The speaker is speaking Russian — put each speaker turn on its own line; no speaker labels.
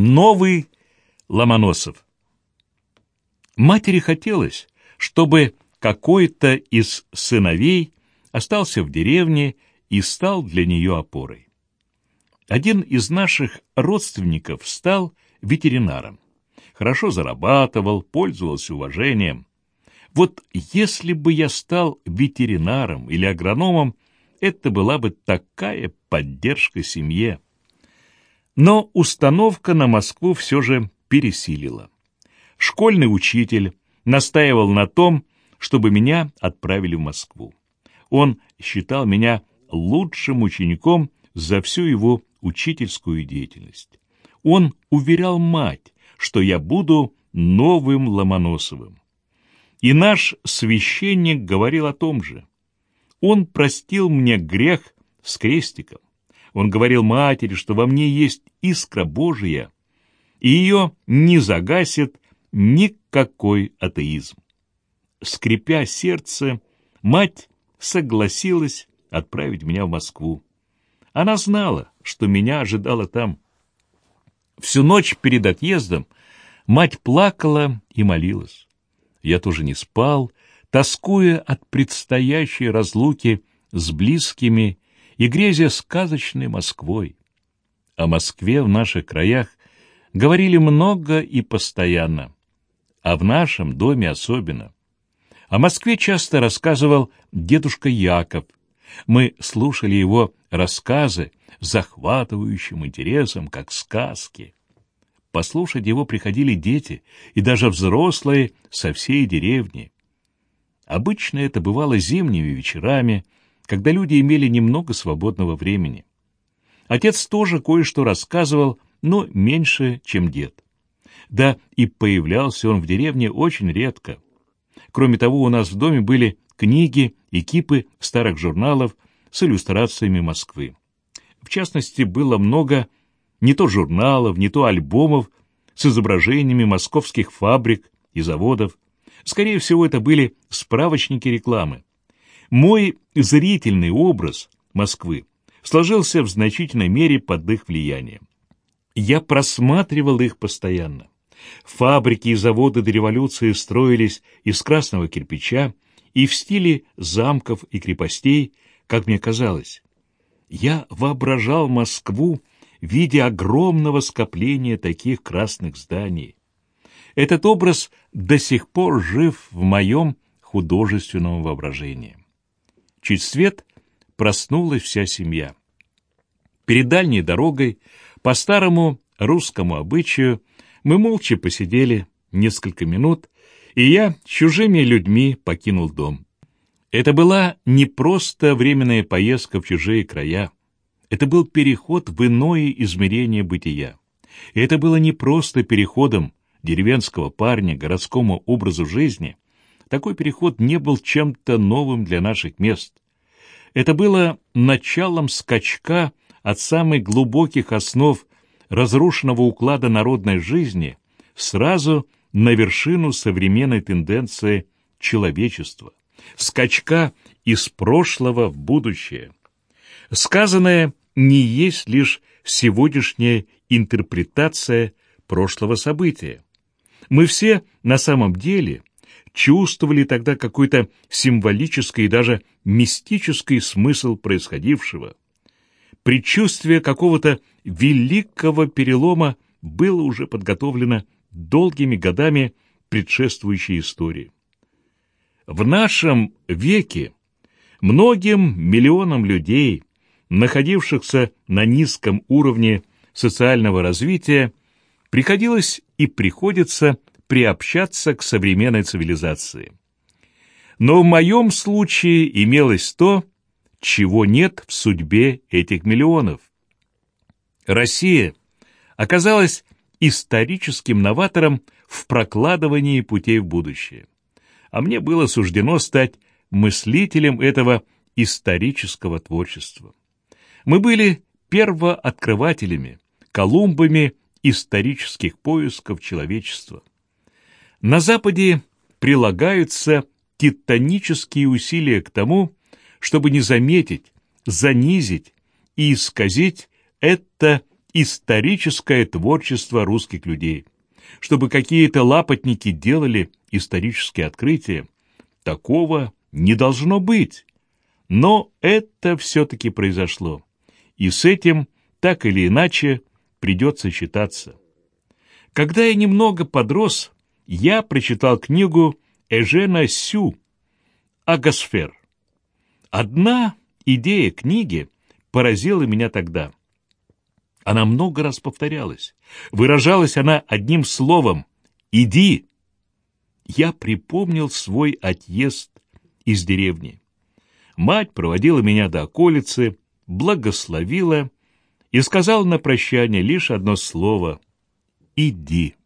Новый Ломоносов. Матери хотелось, чтобы какой-то из сыновей остался в деревне и стал для нее опорой. Один из наших родственников стал ветеринаром. Хорошо зарабатывал, пользовался уважением. Вот если бы я стал ветеринаром или агрономом, это была бы такая поддержка семье. Но установка на Москву все же пересилила. Школьный учитель настаивал на том, чтобы меня отправили в Москву. Он считал меня лучшим учеником за всю его учительскую деятельность. Он уверял мать, что я буду новым Ломоносовым. И наш священник говорил о том же. Он простил мне грех с крестиком. Он говорил матери, что во мне есть искра Божия, и ее не загасит никакой атеизм. Скрипя сердце, мать согласилась отправить меня в Москву. Она знала, что меня ожидало там. Всю ночь перед отъездом мать плакала и молилась. Я тоже не спал, тоскуя от предстоящей разлуки с близкими и грезя сказочной Москвой. О Москве в наших краях говорили много и постоянно, а в нашем доме особенно. О Москве часто рассказывал дедушка Яков. Мы слушали его рассказы с захватывающим интересом, как сказки. Послушать его приходили дети и даже взрослые со всей деревни. Обычно это бывало зимними вечерами, когда люди имели немного свободного времени. Отец тоже кое-что рассказывал, но меньше, чем дед. Да, и появлялся он в деревне очень редко. Кроме того, у нас в доме были книги и кипы старых журналов с иллюстрациями Москвы. В частности, было много не то журналов, не то альбомов с изображениями московских фабрик и заводов. Скорее всего, это были справочники рекламы. Мой зрительный образ Москвы сложился в значительной мере под их влиянием. Я просматривал их постоянно. Фабрики и заводы до революции строились из красного кирпича и в стиле замков и крепостей, как мне казалось. Я воображал Москву в виде огромного скопления таких красных зданий. Этот образ до сих пор жив в моем художественном воображении. Чуть свет проснулась вся семья. Перед дальней дорогой, по старому русскому обычаю, мы молча посидели несколько минут, и я чужими людьми покинул дом. Это была не просто временная поездка в чужие края. Это был переход в иное измерение бытия. И это было не просто переходом деревенского парня к городскому образу жизни. Такой переход не был чем-то новым для наших мест. Это было началом скачка от самых глубоких основ разрушенного уклада народной жизни сразу на вершину современной тенденции человечества, скачка из прошлого в будущее. Сказанное не есть лишь сегодняшняя интерпретация прошлого события. Мы все на самом деле чувствовали тогда какой-то символический и даже мистический смысл происходившего. Предчувствие какого-то великого перелома было уже подготовлено долгими годами предшествующей истории. В нашем веке многим миллионам людей, находившихся на низком уровне социального развития, приходилось и приходится приобщаться к современной цивилизации. Но в моем случае имелось то, чего нет в судьбе этих миллионов. Россия оказалась историческим новатором в прокладывании путей в будущее. А мне было суждено стать мыслителем этого исторического творчества. Мы были первооткрывателями, колумбами исторических поисков человечества. На Западе прилагаются титанические усилия к тому, чтобы не заметить, занизить и исказить это историческое творчество русских людей, чтобы какие-то лапотники делали исторические открытия. Такого не должно быть. Но это все-таки произошло. И с этим, так или иначе, придется считаться. Когда я немного подрос, я прочитал книгу Эжена Сю «Агосфер». Одна идея книги поразила меня тогда. Она много раз повторялась. Выражалась она одним словом «иди». Я припомнил свой отъезд из деревни. Мать проводила меня до околицы, благословила и сказала на прощание лишь одно слово «иди».